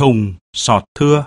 thùng, sọt thưa,